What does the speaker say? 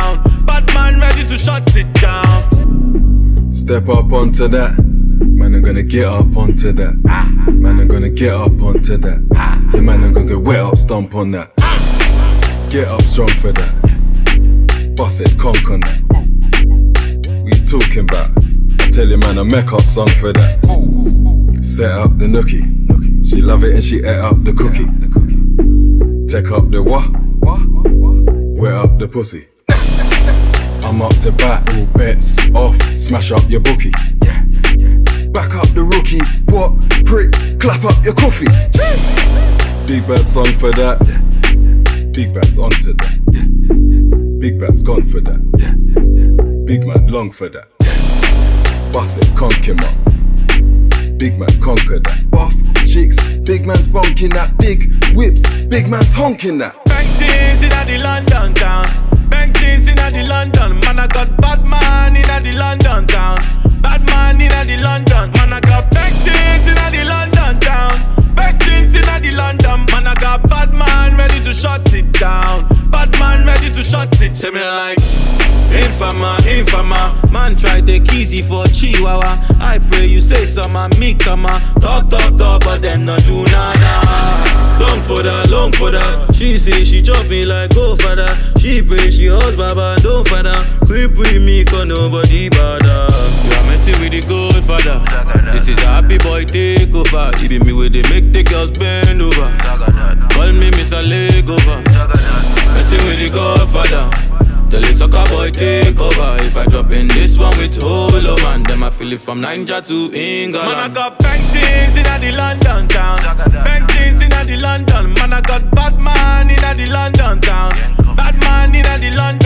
down. Bad man ready to shut it down. Step up onto that. Man, I'm gonna get up onto that. Man, I'm gonna get up onto that. Yeah, man, I'm gonna get wet up, stomp on that. Get up strong for that. Bust it, conk on that. What you talking about? I tell you, man, a make up song for that. Set up the nookie. She love it and she ate up the cookie. Take up the what? Wet up the pussy. I'm up to bat, all bets off, smash up your bookie. Yeah, Back up the rookie, what? Prick, clap up your coffee. Big bad song for that. Big bad's onto that. Big bad's gone for that. Big man long for that. Bust it, conk him up. Big man conquer that. Buff chicks, big man's bonking that. Big whips, big man's honking that. Bang things inna the London London. Man, I got bang things inna the London town. Bang things inna the London. Man, I got bad man ready to shut it down. Bad man ready to shut it. Say me like. Infama, infama, man try take easy for Chihuahua. I pray you say some and me come. Talk, talk, talk, but then not do nada. Long for that, long for that. She say she chop me like go for that. She pray she hot baba, don't for that. Creep with me, cause nobody bother. You are messing with the good father. This is a happy boy take over. It be me where they make the girls bend over. Call me Mr. Legover. Messing with the godfather. Tell the soccer boy take over. If I drop in this one with Holo man, then I feel it from Niger to England. Man, I got bang things in the London town. Bang things in the London. Man, I got bad man in the London town. Bad man in the London.